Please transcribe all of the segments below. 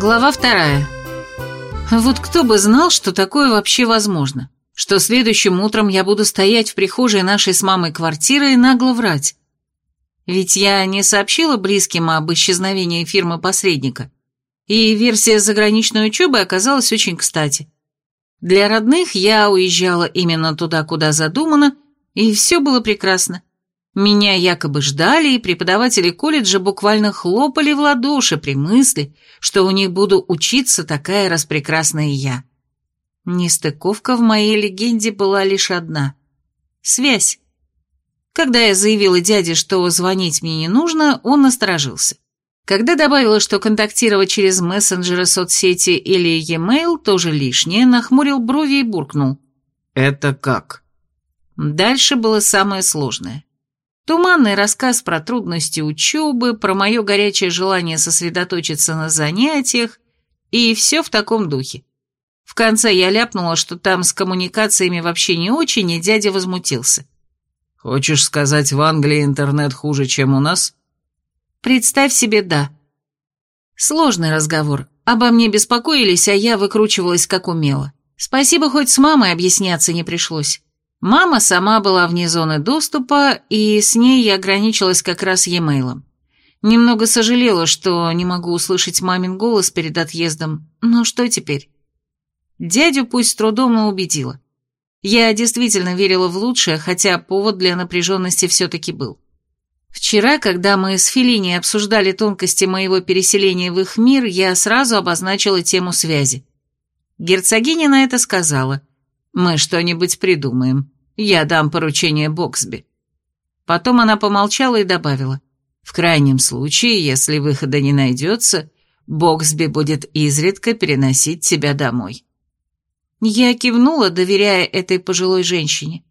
Глава вторая. Вот кто бы знал, что такое вообще возможно. Что следующим утром я буду стоять в прихожей нашей с мамой квартиры и нагло врать. Ведь я не сообщила близким об исчезновении фирмы-посредника. И версия заграничной учебы оказалась очень кстати. Для родных я уезжала именно туда, куда задумано, и все было прекрасно. Меня якобы ждали, и преподаватели колледжа буквально хлопали в ладоши при мысли, что у них буду учиться такая распрекрасная я. Нестыковка в моей легенде была лишь одна — связь. Когда я заявила дяде, что звонить мне не нужно, он насторожился. Когда добавила, что контактировать через мессенджеры соцсети или e-mail тоже лишнее, нахмурил брови и буркнул. «Это как?» Дальше было самое сложное. Туманный рассказ про трудности учебы, про мое горячее желание сосредоточиться на занятиях, и все в таком духе. В конце я ляпнула, что там с коммуникациями вообще не очень, и дядя возмутился. «Хочешь сказать, в Англии интернет хуже, чем у нас?» «Представь себе, да». Сложный разговор. Обо мне беспокоились, а я выкручивалась как умела. Спасибо, хоть с мамой объясняться не пришлось. Мама сама была вне зоны доступа, и с ней я ограничилась как раз e-mail. Немного сожалела, что не могу услышать мамин голос перед отъездом, но что теперь? Дядю пусть с трудом, но убедила. Я действительно верила в лучшее, хотя повод для напряженности все-таки был. Вчера, когда мы с Феллини обсуждали тонкости моего переселения в их мир, я сразу обозначила тему связи. Герцогиня на это сказала, мы что-нибудь придумаем. Я дам поручение Боксби. Потом она помолчала и добавила. В крайнем случае, если выхода не найдется, Боксби будет изредка переносить тебя домой. Я кивнула, доверяя этой пожилой женщине.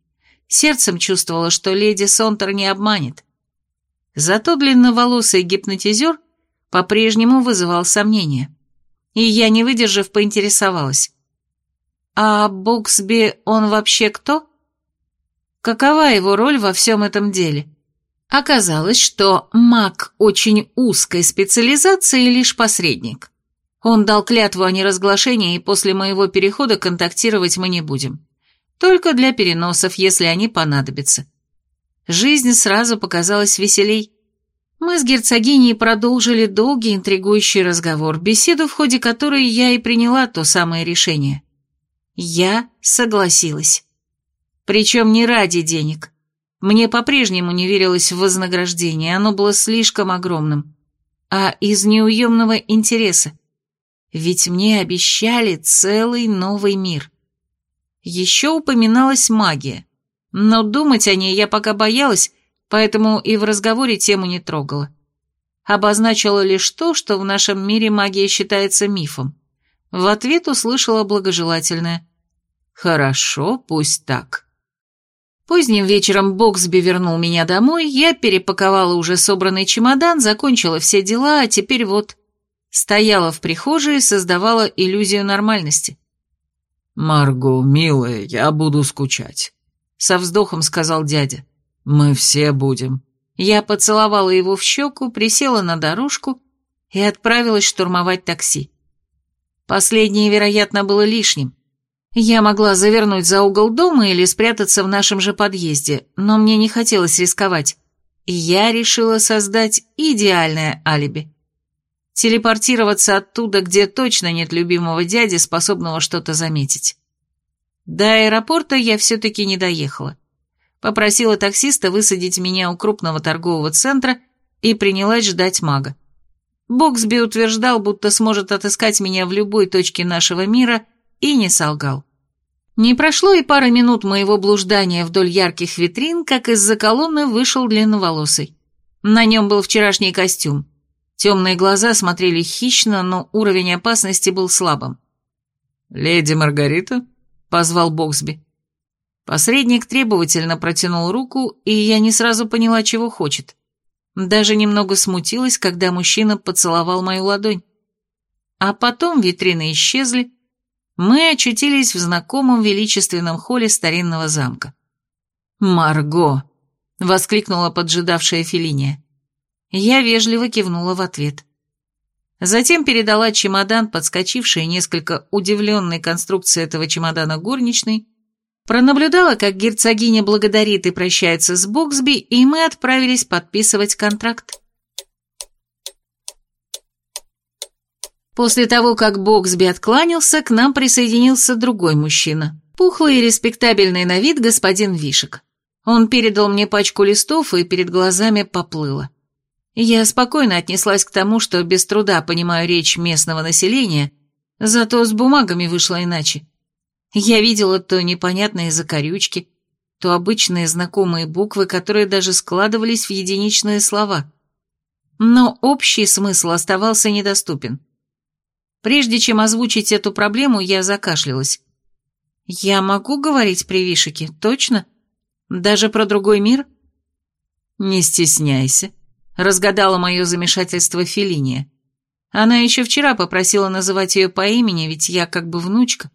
Сердцем чувствовала, что леди Сонтер не обманет. Зато длинноволосый гипнотизер по-прежнему вызывал сомнения. И я, не выдержав, поинтересовалась. А Боксби, он вообще кто? Какова его роль во всем этом деле? Оказалось, что маг очень узкой специализации лишь посредник. Он дал клятву о неразглашении, и после моего перехода контактировать мы не будем. Только для переносов, если они понадобятся. Жизнь сразу показалась веселей. Мы с герцогиней продолжили долгий интригующий разговор, беседу, в ходе которой я и приняла то самое решение. Я согласилась. Причем не ради денег. Мне по-прежнему не верилось в вознаграждение, оно было слишком огромным. А из неуемного интереса. Ведь мне обещали целый новый мир. Еще упоминалась магия. Но думать о ней я пока боялась, поэтому и в разговоре тему не трогала. Обозначила лишь то, что в нашем мире магия считается мифом. В ответ услышала благожелательное. «Хорошо, пусть так». Поздним вечером Боксби вернул меня домой, я перепаковала уже собранный чемодан, закончила все дела, а теперь вот... Стояла в прихожей и создавала иллюзию нормальности. «Марго, милая, я буду скучать», — со вздохом сказал дядя. «Мы все будем». Я поцеловала его в щеку, присела на дорожку и отправилась штурмовать такси. Последнее, вероятно, было лишним. Я могла завернуть за угол дома или спрятаться в нашем же подъезде, но мне не хотелось рисковать. Я решила создать идеальное алиби. Телепортироваться оттуда, где точно нет любимого дяди, способного что-то заметить. До аэропорта я все-таки не доехала. Попросила таксиста высадить меня у крупного торгового центра и принялась ждать мага. Боксби утверждал, будто сможет отыскать меня в любой точке нашего мира, и не солгал. Не прошло и пары минут моего блуждания вдоль ярких витрин, как из-за колонны вышел длинноволосый. На нем был вчерашний костюм. Темные глаза смотрели хищно, но уровень опасности был слабым. «Леди Маргарита?» — позвал Боксби. Посредник требовательно протянул руку, и я не сразу поняла, чего хочет. Даже немного смутилась, когда мужчина поцеловал мою ладонь. А потом витрины исчезли, мы очутились в знакомом величественном холле старинного замка. «Марго!» — воскликнула поджидавшая Фелиния. Я вежливо кивнула в ответ. Затем передала чемодан, подскочивший несколько удивленной конструкции этого чемодана горничной, пронаблюдала, как герцогиня благодарит и прощается с Боксби, и мы отправились подписывать контракт. После того, как Боксби откланялся, к нам присоединился другой мужчина, пухлый и респектабельный на вид господин Вишек. Он передал мне пачку листов, и перед глазами поплыло. Я спокойно отнеслась к тому, что без труда понимаю речь местного населения, зато с бумагами вышло иначе. Я видела то непонятные закорючки, то обычные знакомые буквы, которые даже складывались в единичные слова. Но общий смысл оставался недоступен. Прежде чем озвучить эту проблему, я закашлялась. «Я могу говорить при Вишике, точно? Даже про другой мир?» «Не стесняйся», разгадала мое замешательство Фелиния. Она еще вчера попросила называть ее по имени, ведь я как бы внучка.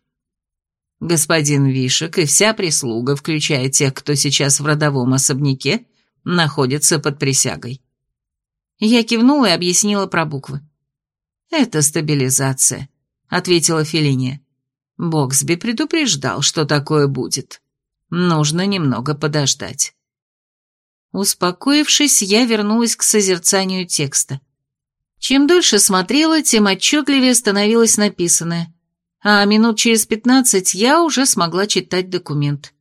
Господин Вишек и вся прислуга, включая тех, кто сейчас в родовом особняке, находятся под присягой. Я кивнула и объяснила про буквы. «Это стабилизация», — ответила Фелиния. Боксби предупреждал, что такое будет. Нужно немного подождать. Успокоившись, я вернулась к созерцанию текста. Чем дольше смотрела, тем отчетливее становилось написанное, а минут через пятнадцать я уже смогла читать документ.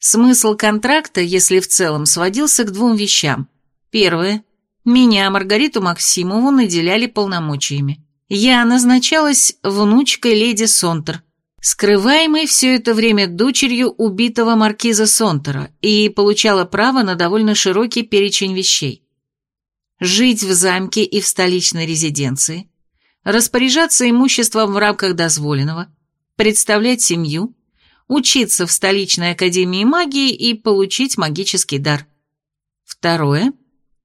Смысл контракта, если в целом, сводился к двум вещам. Первое. Меня, Маргариту Максимову, наделяли полномочиями. Я назначалась внучкой леди Сонтер, скрываемой все это время дочерью убитого маркиза Сонтера, и получала право на довольно широкий перечень вещей. Жить в замке и в столичной резиденции, распоряжаться имуществом в рамках дозволенного, представлять семью, учиться в столичной академии магии и получить магический дар. Второе.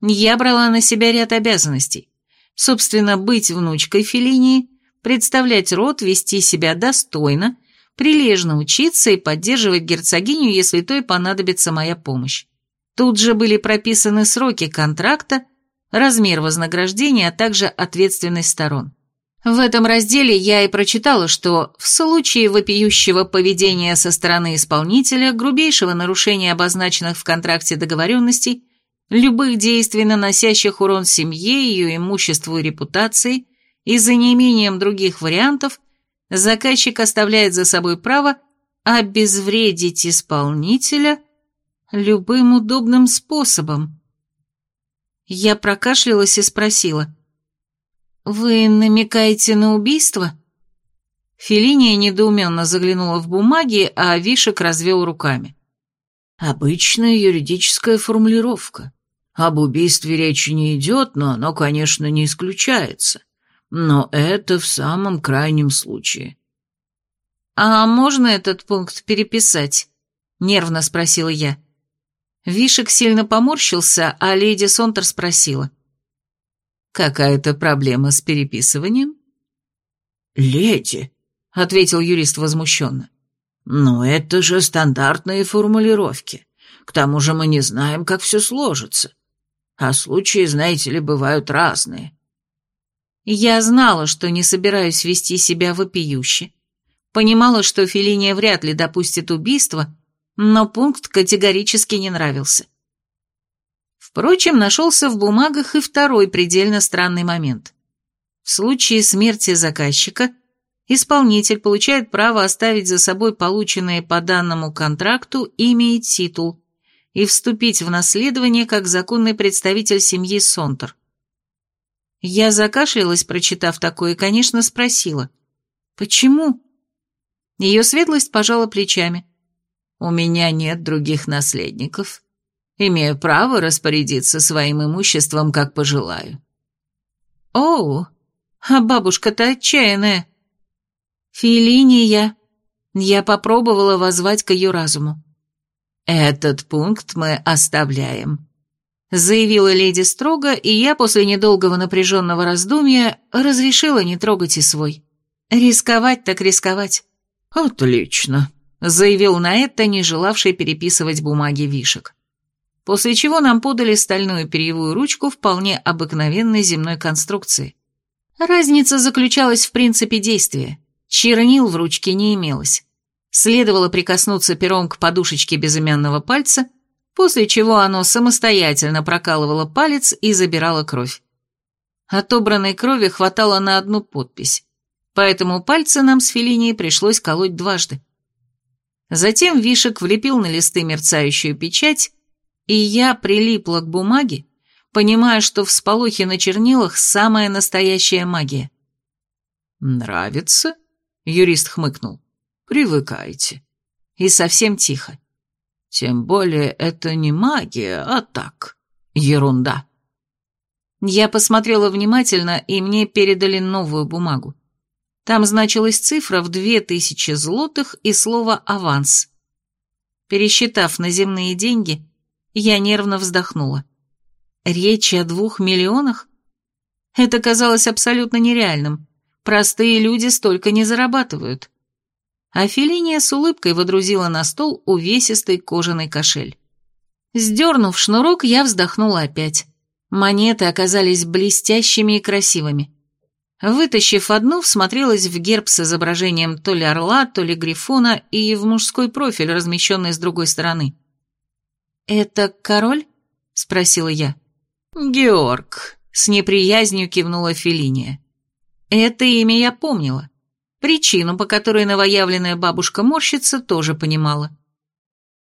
Я брала на себя ряд обязанностей. Собственно, быть внучкой Феллинии, представлять род, вести себя достойно, прилежно учиться и поддерживать герцогиню, если той понадобится моя помощь. Тут же были прописаны сроки контракта, размер вознаграждения, а также ответственность сторон. В этом разделе я и прочитала, что в случае вопиющего поведения со стороны исполнителя, грубейшего нарушения обозначенных в контракте договоренностей, любых действий, наносящих урон семье, ее имуществу и репутации – и за неимением других вариантов заказчик оставляет за собой право обезвредить исполнителя любым удобным способом. Я прокашлялась и спросила. «Вы намекаете на убийство?» Фелиния недоуменно заглянула в бумаги, а Вишек развел руками. «Обычная юридическая формулировка. Об убийстве речи не идет, но оно, конечно, не исключается. Но это в самом крайнем случае. «А можно этот пункт переписать?» — нервно спросила я. Вишек сильно поморщился, а леди Сонтер спросила. «Какая-то проблема с переписыванием?» «Леди», — ответил юрист возмущенно. «Но это же стандартные формулировки. К тому же мы не знаем, как все сложится. А случаи, знаете ли, бывают разные. Я знала, что не собираюсь вести себя вопиюще. Понимала, что Фелиния вряд ли допустит убийство, но пункт категорически не нравился. Впрочем, нашелся в бумагах и второй предельно странный момент. В случае смерти заказчика исполнитель получает право оставить за собой полученные по данному контракту имя и титул и вступить в наследование как законный представитель семьи Сонтер. Я закашлялась, прочитав такое, и, конечно, спросила. «Почему?» Ее светлость пожала плечами. «У меня нет других наследников. Имею право распорядиться своим имуществом, как пожелаю». «Оу, а бабушка-то отчаянная». «Филиния». Я попробовала воззвать к ее разуму. «Этот пункт мы оставляем», заявила леди строго, и я после недолгого напряженного раздумья разрешила не трогать и свой. Рисковать так рисковать. «Отлично», — заявил на это, не желавший переписывать бумаги вишек. После чего нам подали стальную перьевую ручку вполне обыкновенной земной конструкции. Разница заключалась в принципе действия. Чернил в ручке не имелось. Следовало прикоснуться пером к подушечке безымянного пальца, после чего оно самостоятельно прокалывало палец и забирало кровь. Отобранной крови хватало на одну подпись, поэтому пальцы нам с Феллинией пришлось колоть дважды. Затем Вишек влепил на листы мерцающую печать, и я прилипла к бумаге, понимая, что в сполохе на чернилах самая настоящая магия. «Нравится?» — юрист хмыкнул. «Привыкайте». И совсем тихо. «Тем более это не магия, а так, ерунда». Я посмотрела внимательно, и мне передали новую бумагу. Там значилась цифра в две тысячи злотых и слово «аванс». Пересчитав на земные деньги, я нервно вздохнула. Речь о двух миллионах? Это казалось абсолютно нереальным. Простые люди столько не зарабатывают. А Фелиния с улыбкой водрузила на стол увесистый кожаный кошель. Сдернув шнурок, я вздохнула опять. Монеты оказались блестящими и красивыми. Вытащив одну, всмотрелась в герб с изображением то ли орла, то ли грифона и в мужской профиль, размещенный с другой стороны. «Это король?» — спросила я. «Георг», — с неприязнью кивнула Фелиния. Это имя я помнила. Причину, по которой новоявленная бабушка морщится, тоже понимала.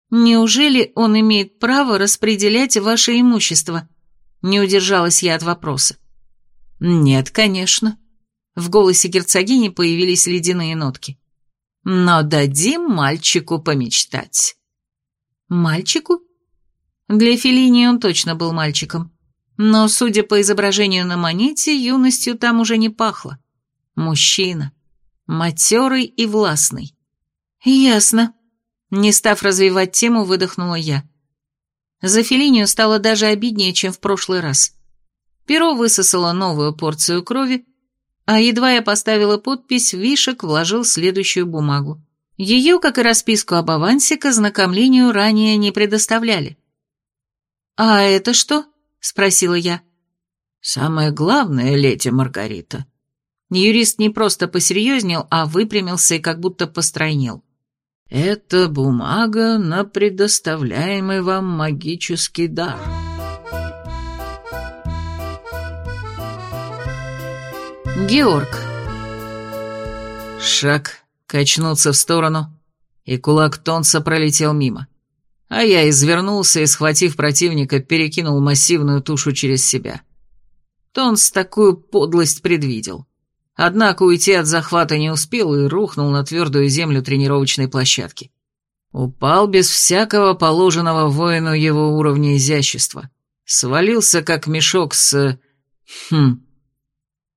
«Неужели он имеет право распределять ваше имущество?» Не удержалась я от вопроса. «Нет, конечно». В голосе герцогини появились ледяные нотки. «Но дадим мальчику помечтать». «Мальчику?» Для Феллини он точно был мальчиком. Но, судя по изображению на монете, юностью там уже не пахло. Мужчина. Матерый и властный. «Ясно». Не став развивать тему, выдохнула я. За Феллинию стало даже обиднее, чем в прошлый раз. Перо высосало новую порцию крови, а едва я поставила подпись, Вишек вложил следующую бумагу. Ее, как и расписку об авансе, к ознакомлению ранее не предоставляли. «А это что?» — спросила я. «Самое главное, леди Маргарита». Юрист не просто посерьезнел, а выпрямился и как будто постройнел. «Это бумага на предоставляемый вам магический дар». Георг. Шаг, качнуться в сторону, и кулак Тонса пролетел мимо. А я извернулся и, схватив противника, перекинул массивную тушу через себя. Тонс такую подлость предвидел. Однако уйти от захвата не успел и рухнул на твердую землю тренировочной площадки. Упал без всякого положенного воину его уровня изящества. Свалился, как мешок с... Хм...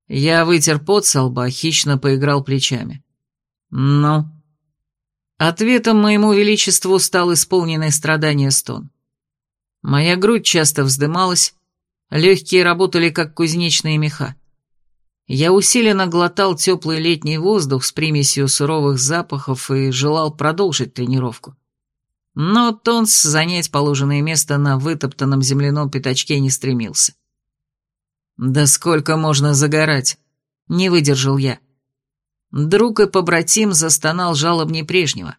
Я вытер пот со лба, хищно поиграл плечами. «Ну?» Ответом моему величеству стал исполненный страдания стон. Моя грудь часто вздымалась, легкие работали, как кузнечные меха. Я усиленно глотал теплый летний воздух с примесью суровых запахов и желал продолжить тренировку. Но Тонс занять положенное место на вытоптанном земляном пятачке не стремился. «Да сколько можно загорать?» — не выдержал я. Друг и побратим застонал жалобней прежнего.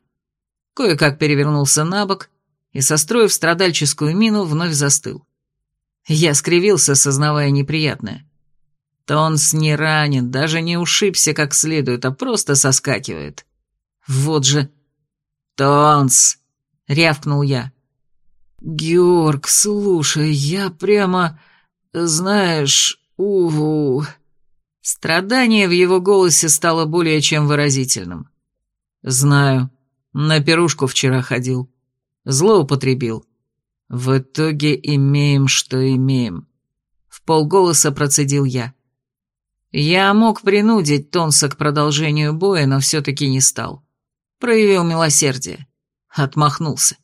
Кое-как перевернулся на бок и, состроив страдальческую мину, вновь застыл. Я скривился, сознавая неприятное. Тонс не ранен, даже не ушибся как следует, а просто соскакивает. Вот же... «Тонс!» — рявкнул я. «Георг, слушай, я прямо... Знаешь, угу...» Страдание в его голосе стало более чем выразительным. «Знаю. На пирушку вчера ходил. Злоупотребил. В итоге имеем, что имеем». В полголоса процедил я. Я мог принудить Тонса к продолжению боя, но все-таки не стал. Проявил милосердие. Отмахнулся.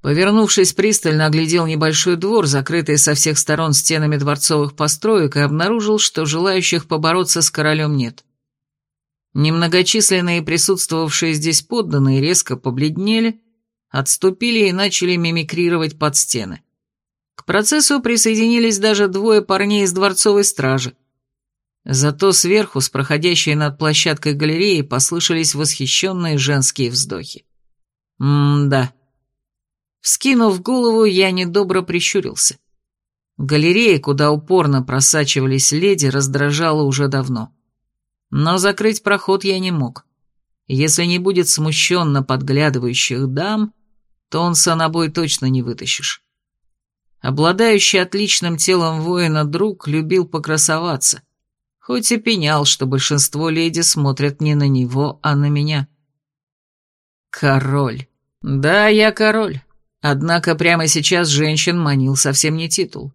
Повернувшись пристально, оглядел небольшой двор, закрытый со всех сторон стенами дворцовых построек, и обнаружил, что желающих побороться с королем нет. Немногочисленные присутствовавшие здесь подданные резко побледнели, отступили и начали мимикрировать под стены. К процессу присоединились даже двое парней из дворцовой стражи. Зато сверху, с проходящей над площадкой галереи, послышались восхищенные женские вздохи. М-да. Вскинув голову, я недобро прищурился. Галерея, куда упорно просачивались леди, раздражала уже давно. Но закрыть проход я не мог. Если не будет смущенно подглядывающих дам, то он санобой точно не вытащишь. Обладающий отличным телом воина друг любил покрасоваться, хоть и пенял, что большинство леди смотрят не на него, а на меня. Король. Да, я король. Однако прямо сейчас женщин манил совсем не титул.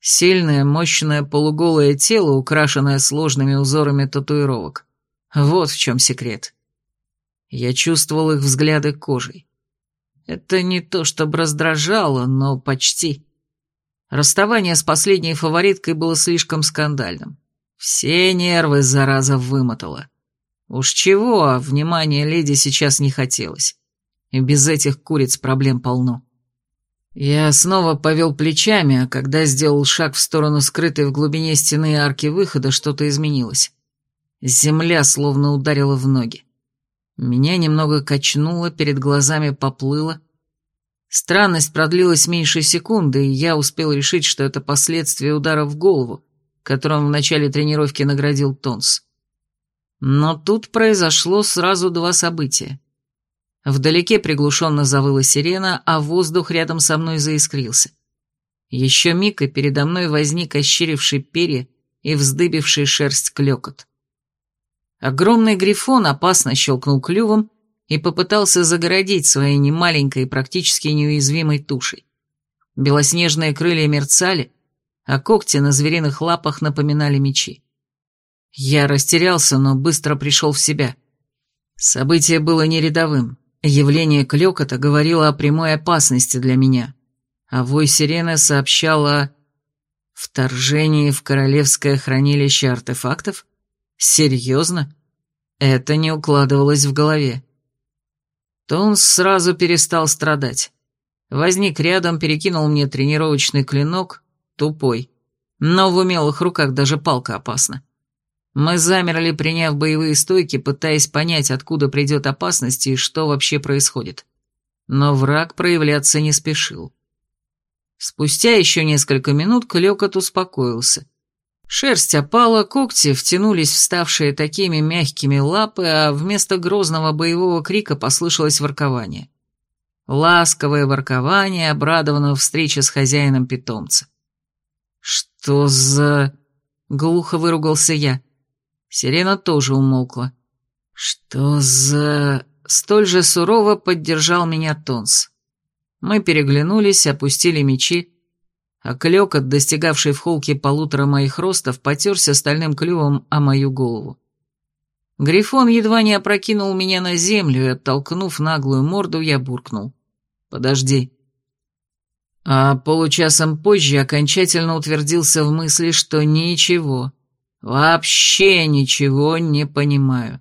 Сильное, мощное полуголое тело, украшенное сложными узорами татуировок. Вот в чем секрет. Я чувствовал их взгляды кожей. Это не то чтобы раздражало, но почти. Расставание с последней фавориткой было слишком скандальным. Все нервы, зараза, вымотала. Уж чего, а внимания леди сейчас не хотелось. И без этих куриц проблем полно. Я снова повел плечами, а когда сделал шаг в сторону скрытой в глубине стены арки выхода, что-то изменилось. Земля словно ударила в ноги. Меня немного качнуло, перед глазами поплыло. Странность продлилась меньше секунды, и я успел решить, что это последствия удара в голову, которым в начале тренировки наградил Тонс. Но тут произошло сразу два события. Вдалеке приглушенно завыла сирена, а воздух рядом со мной заискрился. Еще миг, и передо мной возник ощеривший перья и вздыбивший шерсть клекот. Огромный грифон опасно щелкнул клювом и попытался загородить своей немаленькой практически неуязвимой тушей. Белоснежные крылья мерцали, а когти на звериных лапах напоминали мечи. Я растерялся, но быстро пришел в себя. Событие было не рядовым. Явление клёкота говорило о прямой опасности для меня, а вой сирены сообщал о вторжении в королевское хранилище артефактов? Серьезно? Это не укладывалось в голове. Тонс сразу перестал страдать. Возник рядом, перекинул мне тренировочный клинок, тупой. Но в умелых руках даже палка опасна. Мы замерли, приняв боевые стойки, пытаясь понять, откуда придет опасность и что вообще происходит. Но враг проявляться не спешил. Спустя еще несколько минут клёкот успокоился. Шерсть опала, когти втянулись в ставшие такими мягкими лапы, а вместо грозного боевого крика послышалось воркование. Ласковое воркование, обрадованного встречи с хозяином питомца. «Что за...» — глухо выругался я. Сирена тоже умолкла. «Что за...» — столь же сурово поддержал меня Тонс. Мы переглянулись, опустили мечи, а клёкот, достигавший в холке полутора моих ростов, потерся стальным клювом о мою голову. Грифон едва не опрокинул меня на землю, и, оттолкнув наглую морду, я буркнул. «Подожди». А получасом позже окончательно утвердился в мысли, что ничего, вообще ничего не понимаю.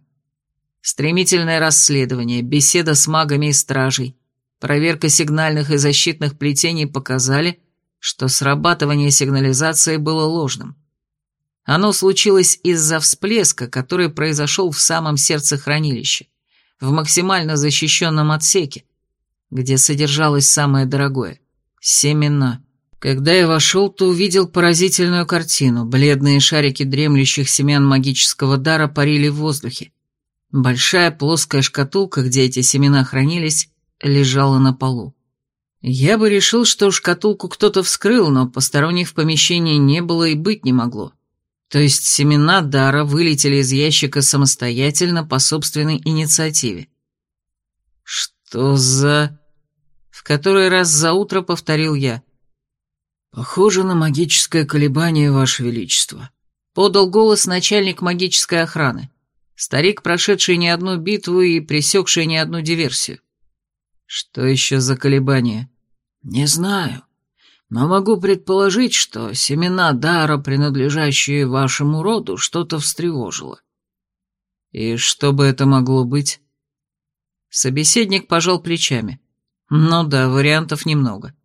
Стремительное расследование, беседа с магами и стражей, проверка сигнальных и защитных плетений показали, что срабатывание сигнализации было ложным. Оно случилось из-за всплеска, который произошел в самом сердце хранилища, в максимально защищенном отсеке, где содержалось самое дорогое Семена. Когда я вошел, то увидел поразительную картину. Бледные шарики дремлющих семян магического дара парили в воздухе. Большая плоская шкатулка, где эти семена хранились, лежала на полу. Я бы решил, что шкатулку кто-то вскрыл, но посторонних в помещении не было и быть не могло. То есть семена дара вылетели из ящика самостоятельно по собственной инициативе. Что за... В который раз за утро повторил я. «Похоже на магическое колебание, Ваше Величество», — подал голос начальник магической охраны. Старик, прошедший не одну битву и пресекший не одну диверсию. «Что еще за колебания?» «Не знаю, но могу предположить, что семена дара, принадлежащие вашему роду, что-то встревожило». «И что бы это могло быть?» Собеседник пожал плечами. Ну да, вариантов немного.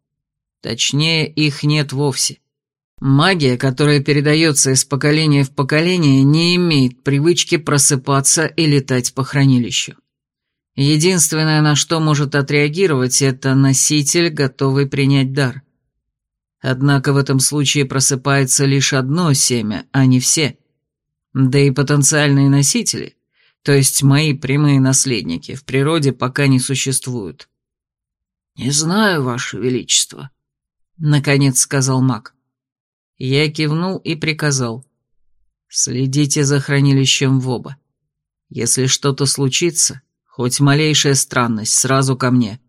Точнее, их нет вовсе. Магия, которая передается из поколения в поколение, не имеет привычки просыпаться и летать по хранилищу. Единственное, на что может отреагировать, это носитель, готовый принять дар. Однако в этом случае просыпается лишь одно семя, а не все. Да и потенциальные носители, то есть мои прямые наследники, в природе пока не существуют. «Не знаю, Ваше Величество», — наконец сказал маг. Я кивнул и приказал. «Следите за хранилищем в оба. Если что-то случится, хоть малейшая странность, сразу ко мне».